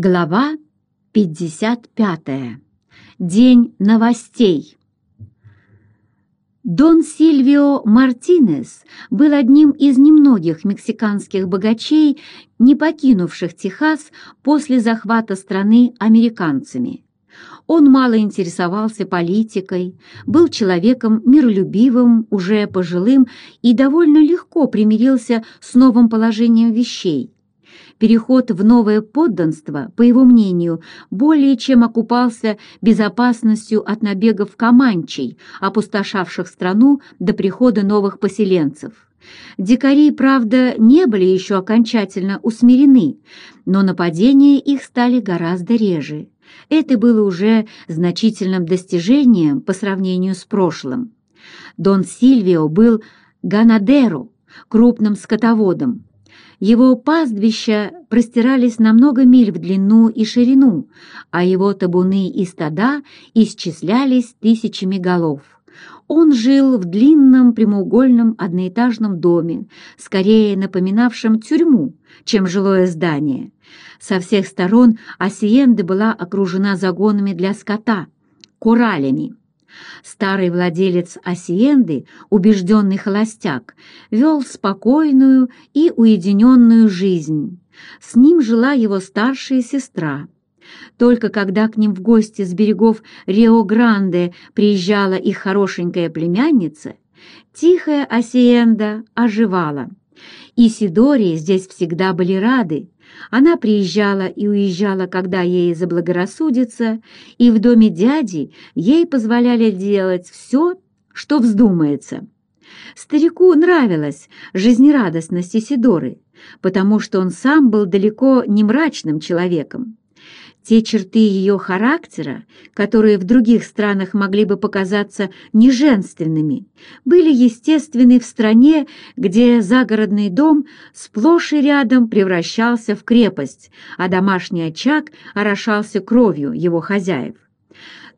Глава 55. День новостей. Дон Сильвио Мартинес был одним из немногих мексиканских богачей, не покинувших Техас после захвата страны американцами. Он мало интересовался политикой, был человеком миролюбивым, уже пожилым и довольно легко примирился с новым положением вещей – переход в новое подданство, по его мнению, более чем окупался безопасностью от набегов команчей, опустошавших страну до прихода новых поселенцев. Дикари, правда, не были еще окончательно усмирены, но нападения их стали гораздо реже. Это было уже значительным достижением по сравнению с прошлым. Дон Сильвио был ганадеро, крупным скотоводом, его пастбища простирались на много миль в длину и ширину, а его табуны и стада исчислялись тысячами голов. Он жил в длинном прямоугольном одноэтажном доме, скорее напоминавшем тюрьму, чем жилое здание. Со всех сторон Асиенда была окружена загонами для скота, куралями. Старый владелец Асиенды, убежденный холостяк, вел спокойную и уединенную жизнь. С ним жила его старшая сестра. Только когда к ним в гости с берегов Рио-Гранде приезжала их хорошенькая племянница, тихая Асиенда оживала. И Сидории здесь всегда были рады, она приезжала и уезжала, когда ей заблагорассудится, и в доме дяди ей позволяли делать все, что вздумается. Старику нравилась жизнерадостность Исидоры, потому что он сам был далеко не мрачным человеком. Те черты ее характера, которые в других странах могли бы показаться неженственными, были естественны в стране, где загородный дом сплошь и рядом превращался в крепость, а домашний очаг орошался кровью его хозяев.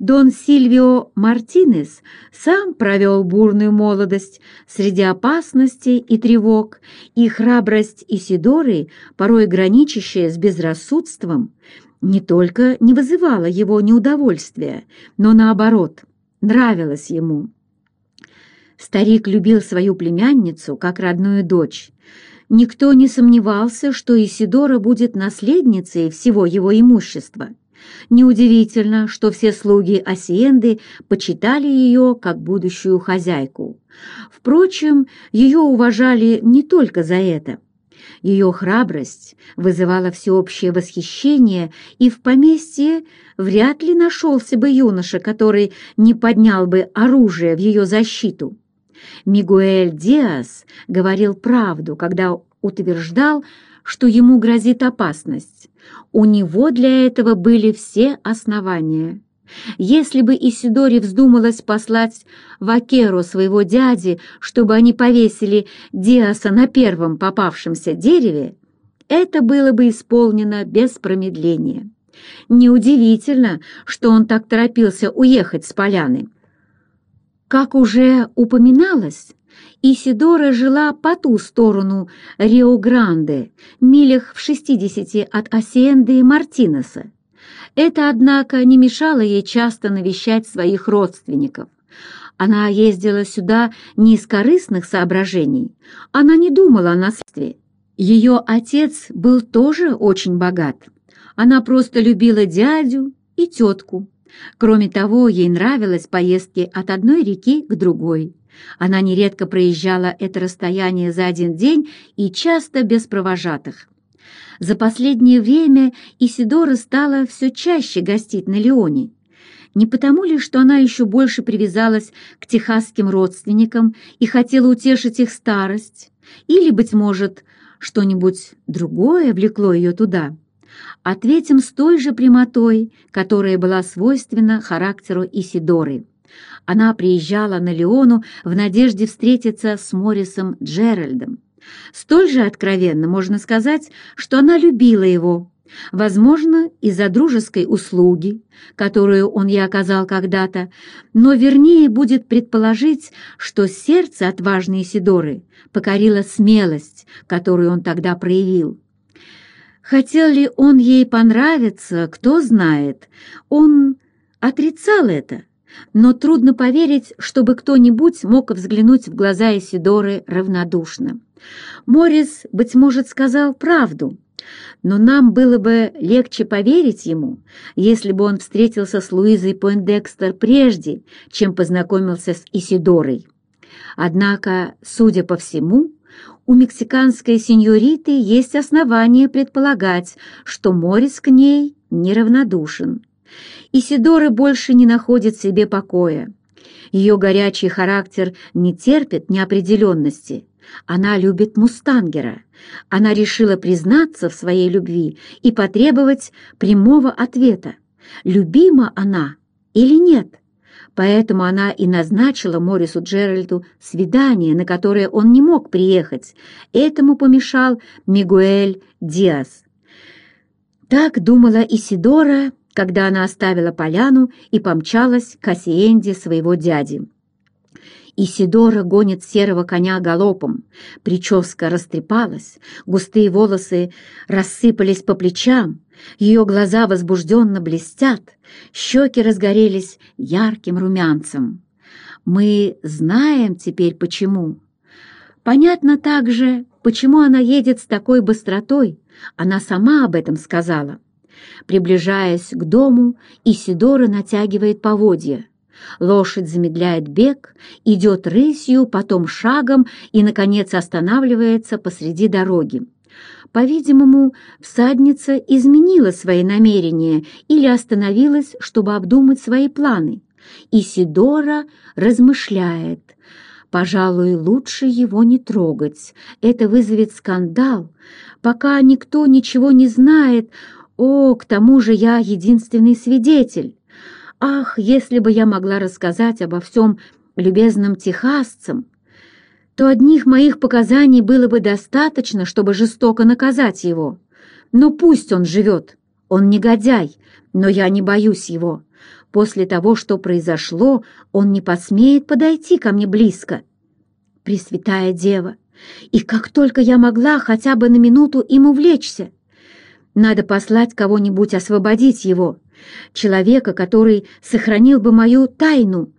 Дон Сильвио Мартинес сам провел бурную молодость среди опасностей и тревог, и храбрость Исидоры, порой граничащая с безрассудством, не только не вызывала его неудовольствия, но наоборот, нравилась ему. Старик любил свою племянницу как родную дочь. Никто не сомневался, что Исидора будет наследницей всего его имущества. Неудивительно, что все слуги Асиенды почитали ее как будущую хозяйку. Впрочем, ее уважали не только за это – ее храбрость вызывала всеобщее восхищение, и в поместье вряд ли нашелся бы юноша, который не поднял бы оружие в ее защиту. Мигуэль Диас говорил правду, когда утверждал, что ему грозит опасность. У него для этого были все основания. Если бы Исидоре вздумалось послать Вакеру своего дяди, чтобы они повесили Диаса на первом попавшемся дереве, это было бы исполнено без промедления. Неудивительно, что он так торопился уехать с поляны. Как уже упоминалось, Исидора жила по ту сторону Рио-Гранде, милях в шестидесяти от Асиенды и Мартинеса. Это, однако, не мешало ей часто навещать своих родственников. Она ездила сюда не из корыстных соображений, она не думала о наследстве. Ее отец был тоже очень богат. Она просто любила дядю и тетку. Кроме того, ей нравилось поездки от одной реки к другой. Она нередко проезжала это расстояние за один день и часто без провожатых. За последнее время Исидора стала все чаще гостить на Леоне. Не потому ли, что она еще больше привязалась к техасским родственникам и хотела утешить их старость? Или, быть может, что-нибудь другое влекло ее туда? Ответим с той же прямотой, которая была свойственна характеру Исидоры. Она приезжала на Леону в надежде встретиться с Моррисом Джеральдом. Столь же откровенно можно сказать, что она любила его, возможно, из-за дружеской услуги, которую он ей оказал когда-то, но вернее будет предположить, что сердце отважной Сидоры покорила смелость, которую он тогда проявил. Хотел ли он ей понравиться, кто знает. Он отрицал это, но трудно поверить, чтобы кто-нибудь мог взглянуть в глаза Исидоры равнодушно. Морис, быть может, сказал правду, но нам было бы легче поверить ему, если бы он встретился с Луизой Пойндекстер прежде, чем познакомился с Исидорой. Однако, судя по всему, у мексиканской сеньориты есть основания предполагать, что Морис к ней неравнодушен. Исидора больше не находит себе покоя. Ее горячий характер не терпит неопределенности. Она любит Мустангера. Она решила признаться в своей любви и потребовать прямого ответа, любима она или нет. Поэтому она и назначила Морису Джеральду свидание, на которое он не мог приехать. Этому помешал Мигуэль Диас. Так думала Исидора, когда она оставила поляну и помчалась к осиенде своего дяди. Исидора гонит серого коня галопом. Прическа растрепалась, густые волосы рассыпались по плечам, ее глаза возбужденно блестят, щеки разгорелись ярким румянцем. Мы знаем теперь почему. Понятно также, почему она едет с такой быстротой, она сама об этом сказала. Приближаясь к дому, Исидора натягивает поводья. Лошадь замедляет бег, идет рысью, потом шагом и, наконец, останавливается посреди дороги. По-видимому, всадница изменила свои намерения или остановилась, чтобы обдумать свои планы. Исидора размышляет. Пожалуй, лучше его не трогать. Это вызовет скандал. Пока никто ничего не знает, о, к тому же я единственный свидетель. Ах, если бы я могла рассказать обо всем любезным техасцам, то одних моих показаний было бы достаточно, чтобы жестоко наказать его. Но пусть он живет, он негодяй, но я не боюсь его. После того, что произошло, он не посмеет подойти ко мне близко. Пресвятая Дева, и как только я могла хотя бы на минуту им увлечься, надо послать кого-нибудь освободить его, человека, который сохранил бы мою тайну,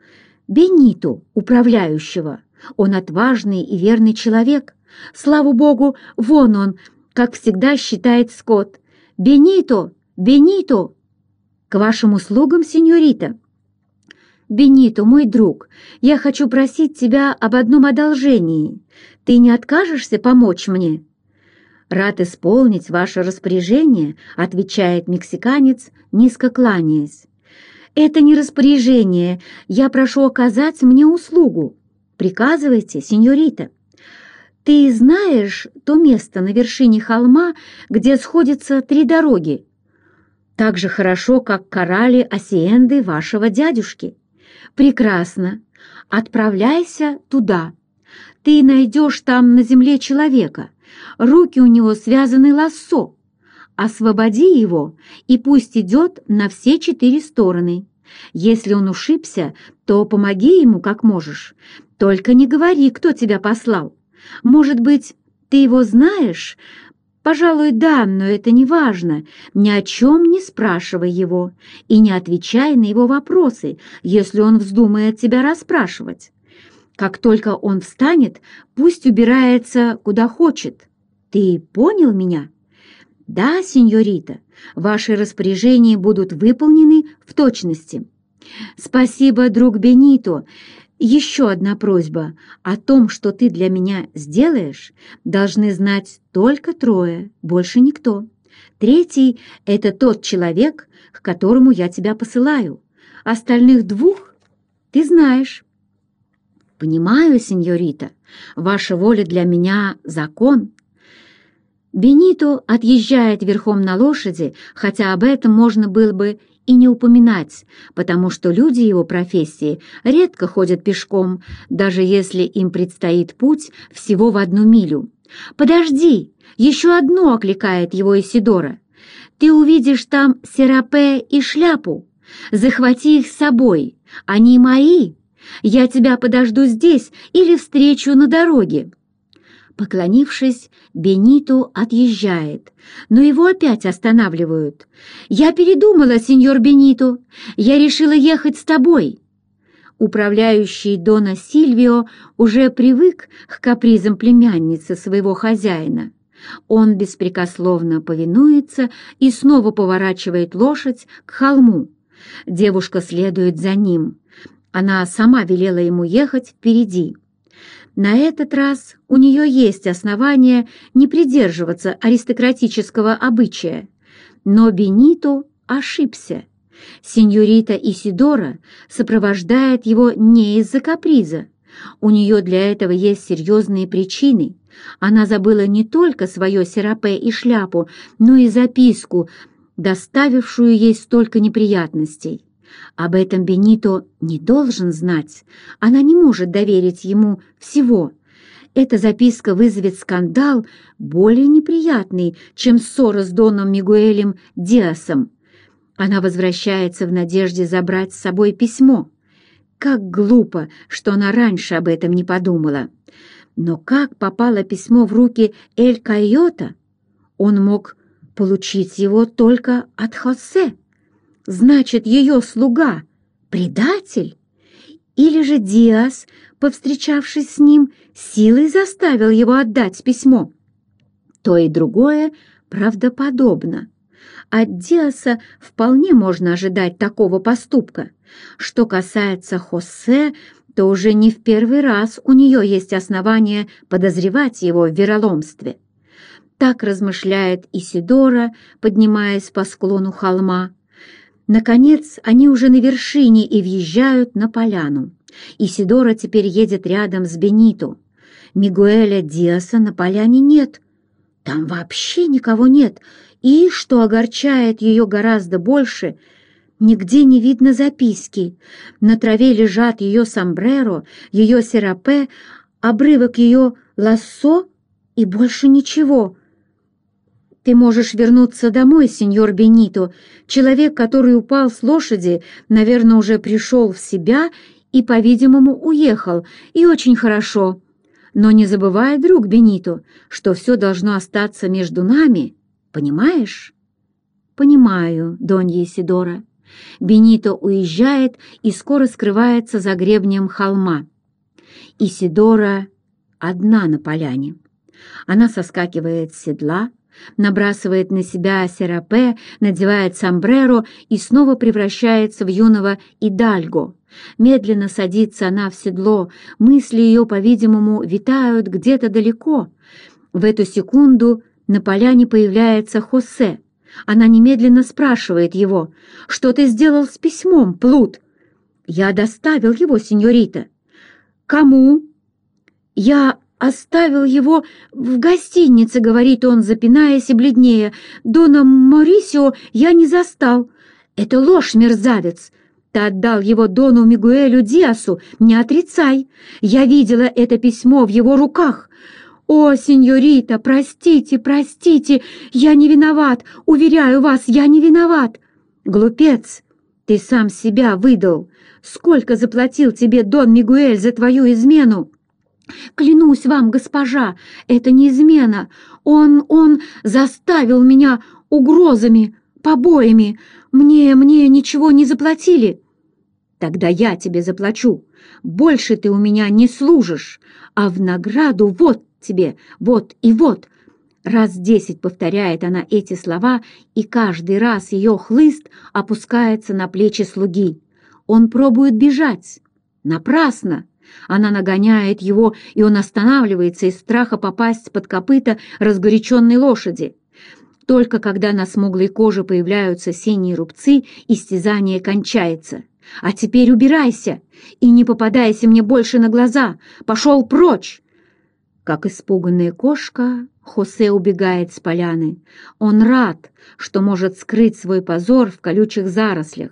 Бениту, управляющего. Он отважный и верный человек. Слава богу, вон он, как всегда считает Скотт. «Бенито! Бенито!» «К вашим услугам, сеньорита!» «Бенито, мой друг, я хочу просить тебя об одном одолжении. Ты не откажешься помочь мне?» «Рад исполнить ваше распоряжение», — отвечает мексиканец, низко кланяясь. «Это не распоряжение, я прошу оказать мне услугу. Приказывайте, сеньорита. Ты знаешь то место на вершине холма, где сходятся три дороги? Так же хорошо, как корали осиенды вашего дядюшки. Прекрасно. Отправляйся туда. Ты найдешь там на земле человека. Руки у него связаны лассо. Освободи его, и пусть идет на все четыре стороны. Если он ушибся, то помоги ему как можешь. Только не говори, кто тебя послал. Может быть, ты его знаешь? Пожалуй, да, но это не важно. Ни о чем не спрашивай его и не отвечай на его вопросы, если он вздумает тебя расспрашивать. Как только он встанет, пусть убирается куда хочет. Ты понял меня? Да, сеньорита, ваши распоряжения будут выполнены в точности. Спасибо, друг Бенито. Еще одна просьба. О том, что ты для меня сделаешь, должны знать только трое, больше никто. Третий — это тот человек, к которому я тебя посылаю. Остальных двух ты знаешь. Понимаю, сеньорита, ваша воля для меня — закон. Бенито отъезжает верхом на лошади, хотя об этом можно было бы и не упоминать, потому что люди его профессии редко ходят пешком, даже если им предстоит путь всего в одну милю. «Подожди! Еще одно!» — окликает его Исидора. «Ты увидишь там серапе и шляпу. Захвати их с собой. Они мои. Я тебя подожду здесь или встречу на дороге». Поклонившись, Бенито отъезжает, но его опять останавливают. «Я передумала, сеньор Бенито. Я решила ехать с тобой». Управляющий Дона Сильвио уже привык к капризам племянницы своего хозяина. Он беспрекословно повинуется и снова поворачивает лошадь к холму. Девушка следует за ним. Она сама велела ему ехать впереди. На этот раз у нее есть основания не придерживаться аристократического обычая. Но Бенито ошибся. Сеньорита Исидора сопровождает его не из-за каприза. У нее для этого есть серьезные причины. Она забыла не только свое серапе и шляпу, но и записку, доставившую ей столько неприятностей. Об этом Бенито не должен знать. Она не может доверить ему всего. Эта записка вызовет скандал более неприятный, чем ссора с Доном Мигуэлем Диасом. Она возвращается в надежде забрать с собой письмо. Как глупо, что она раньше об этом не подумала. Но как попало письмо в руки Эль Койота? Он мог получить его только от Хосе. Значит, ее слуга — предатель? Или же Диас, повстречавшись с ним, силой заставил его отдать письмо? То и другое правдоподобно. От Диаса вполне можно ожидать такого поступка. Что касается Хосе, то уже не в первый раз у нее есть основания подозревать его в вероломстве. Так размышляет Исидора, поднимаясь по склону холма. Наконец, они уже на вершине и въезжают на поляну. Исидора теперь едет рядом с Бенито. Мигуэля Диаса на поляне нет. Там вообще никого нет. И, что огорчает ее гораздо больше, нигде не видно записки. На траве лежат ее сомбреро, ее серапе, обрывок ее лассо и больше ничего — «Ты можешь вернуться домой, сеньор Бенито. Человек, который упал с лошади, наверное, уже пришел в себя и, по-видимому, уехал, и очень хорошо. Но не забывай, друг Бенито, что все должно остаться между нами, понимаешь?» «Понимаю, Донья Сидора». Бенито уезжает и скоро скрывается за гребнем холма. Исидора одна на поляне. Она соскакивает с седла, набрасывает на себя серапе, надевает сомбреро и снова превращается в юного идальго. Медленно садится она в седло, мысли ее, по-видимому, витают где-то далеко. В эту секунду на поляне появляется Хосе. Она немедленно спрашивает его, «Что ты сделал с письмом, Плут?» «Я доставил его, сеньорита». «Кому?» «Я оставил его в гостинице», — говорит он, запинаясь и бледнее. «Дона Морисио я не застал. Это ложь, мерзавец. Ты отдал его Дону Мигуэлю Диасу, не отрицай. Я видела это письмо в его руках». «О, сеньорита, простите, простите, я не виноват, уверяю вас, я не виноват!» «Глупец, ты сам себя выдал. Сколько заплатил тебе Дон Мигуэль за твою измену?» Клянусь вам, госпожа, это не измена. Он, он заставил меня угрозами, побоями. Мне, мне ничего не заплатили. Тогда я тебе заплачу. Больше ты у меня не служишь, а в награду вот тебе, вот и вот. Раз десять повторяет она эти слова, и каждый раз ее хлыст опускается на плечи слуги. Он пробует бежать. Напрасно. Она нагоняет его, и он останавливается из страха попасть под копыта разгоряченной лошади. Только когда на смуглой коже появляются синие рубцы, истязание кончается. «А теперь убирайся и не попадайся мне больше на глаза! Пошел прочь!» Как испуганная кошка, Хосе убегает с поляны. Он рад, что может скрыть свой позор в колючих зарослях.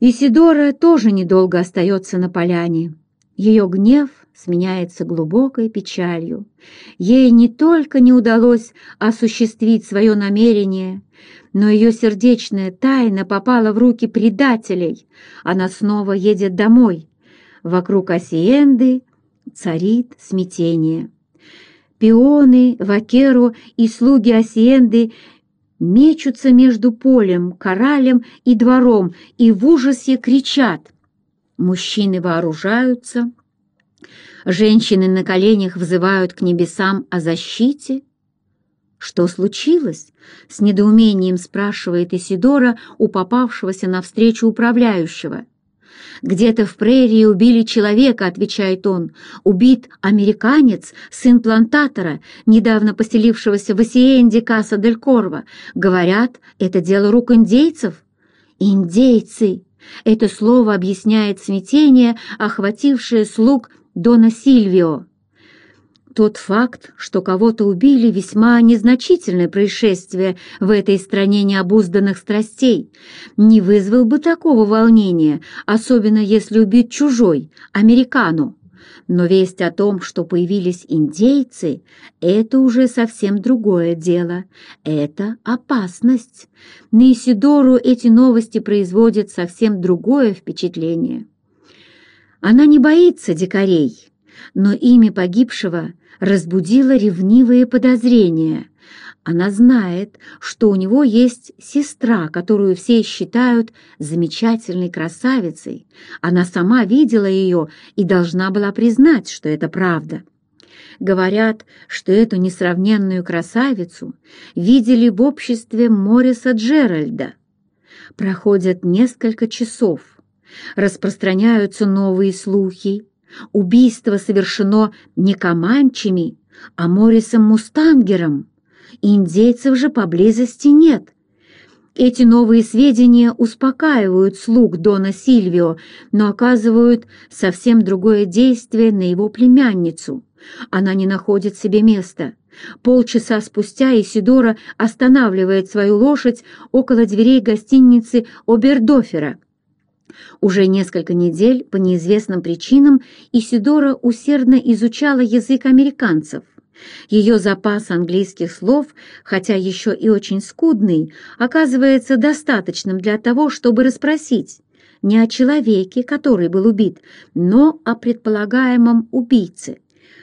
Исидора тоже недолго остается на поляне. Ее гнев сменяется глубокой печалью. Ей не только не удалось осуществить свое намерение, но ее сердечная тайна попала в руки предателей. Она снова едет домой. Вокруг Осиенды Царит смятение. Пионы, вакеру и слуги Асиенды мечутся между полем, коралем и двором и в ужасе кричат. Мужчины вооружаются, женщины на коленях взывают к небесам о защите. «Что случилось?» — с недоумением спрашивает Исидора у попавшегося навстречу управляющего. «Где-то в прерии убили человека», — отвечает он. «Убит американец, сын плантатора, недавно поселившегося в Осиенде Каса дель Корво. Говорят, это дело рук индейцев». «Индейцы!» Это слово объясняет смятение, охватившее слуг Дона Сильвио. Тот факт, что кого-то убили, весьма незначительное происшествие в этой стране необузданных страстей, не вызвал бы такого волнения, особенно если убит чужой, американу. Но весть о том, что появились индейцы, это уже совсем другое дело. Это опасность. На Исидору эти новости производят совсем другое впечатление. Она не боится дикарей, но имя погибшего разбудило ревнивые подозрения. Она знает, что у него есть сестра, которую все считают замечательной красавицей. Она сама видела ее и должна была признать, что это правда. Говорят, что эту несравненную красавицу видели в обществе Мориса Джеральда. Проходят несколько часов. Распространяются новые слухи. Убийство совершено не Команчами, а Морисом Мустангером. Индейцев же поблизости нет. Эти новые сведения успокаивают слуг Дона Сильвио, но оказывают совсем другое действие на его племянницу. Она не находит себе места. Полчаса спустя Исидора останавливает свою лошадь около дверей гостиницы Обердофера. Уже несколько недель по неизвестным причинам Исидора усердно изучала язык американцев – ее запас английских слов, хотя еще и очень скудный, оказывается достаточным для того, чтобы расспросить не о человеке, который был убит, но о предполагаемом убийце.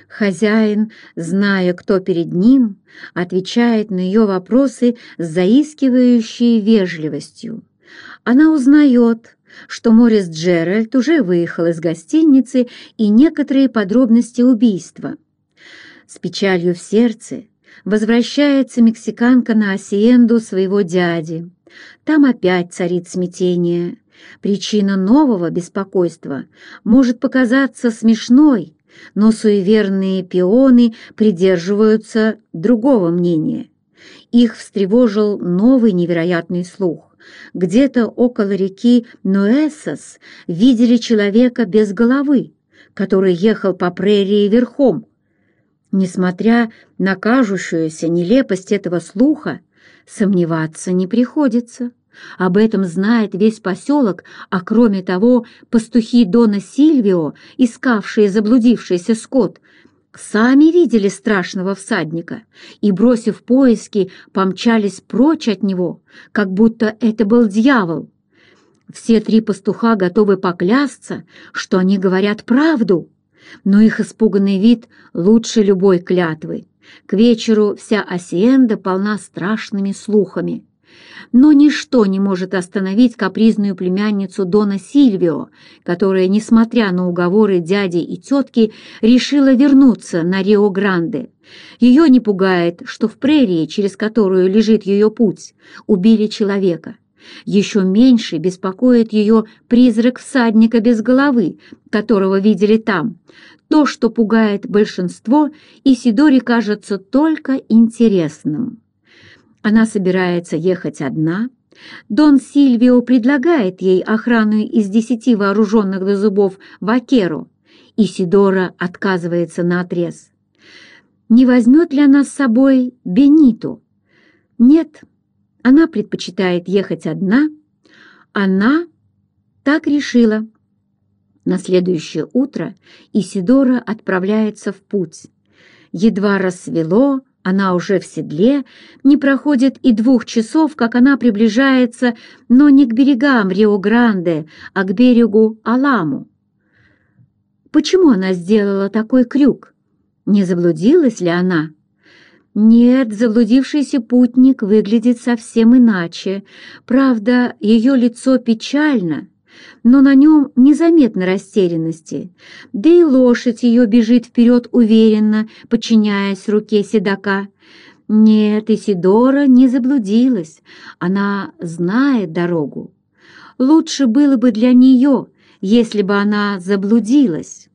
Хозяин, зная, кто перед ним, отвечает на ее вопросы с заискивающей вежливостью. Она узнает, что Морис Джеральд уже выехал из гостиницы и некоторые подробности убийства – с печалью в сердце возвращается мексиканка на осиенду своего дяди. Там опять царит смятение. Причина нового беспокойства может показаться смешной, но суеверные пионы придерживаются другого мнения. Их встревожил новый невероятный слух. Где-то около реки Нуэсос видели человека без головы, который ехал по прерии верхом, Несмотря на кажущуюся нелепость этого слуха, сомневаться не приходится. Об этом знает весь поселок, а кроме того, пастухи Дона Сильвио, искавшие заблудившийся скот, сами видели страшного всадника и, бросив поиски, помчались прочь от него, как будто это был дьявол. Все три пастуха готовы поклясться, что они говорят правду но их испуганный вид лучше любой клятвы. К вечеру вся Осиенда полна страшными слухами. Но ничто не может остановить капризную племянницу Дона Сильвио, которая, несмотря на уговоры дяди и тетки, решила вернуться на Рио-Гранде. Ее не пугает, что в прерии, через которую лежит ее путь, убили человека. Еще меньше беспокоит ее призрак всадника без головы, которого видели там. То, что пугает большинство, Исидоре кажется только интересным. Она собирается ехать одна. Дон Сильвио предлагает ей охрану из десяти вооруженных до зубов вакеру. Исидора отказывается наотрез. Не возьмет ли она с собой Бениту? Нет, она предпочитает ехать одна. Она так решила. На следующее утро Исидора отправляется в путь. Едва рассвело, она уже в седле, не проходит и двух часов, как она приближается, но не к берегам Рио-Гранде, а к берегу Аламу. Почему она сделала такой крюк? Не заблудилась ли она? Нет, заблудившийся путник выглядит совсем иначе. Правда, ее лицо печально, но на нем незаметно растерянности. Да и лошадь ее бежит вперед уверенно, подчиняясь руке седока. Нет, Исидора не заблудилась, она знает дорогу. Лучше было бы для нее, если бы она заблудилась.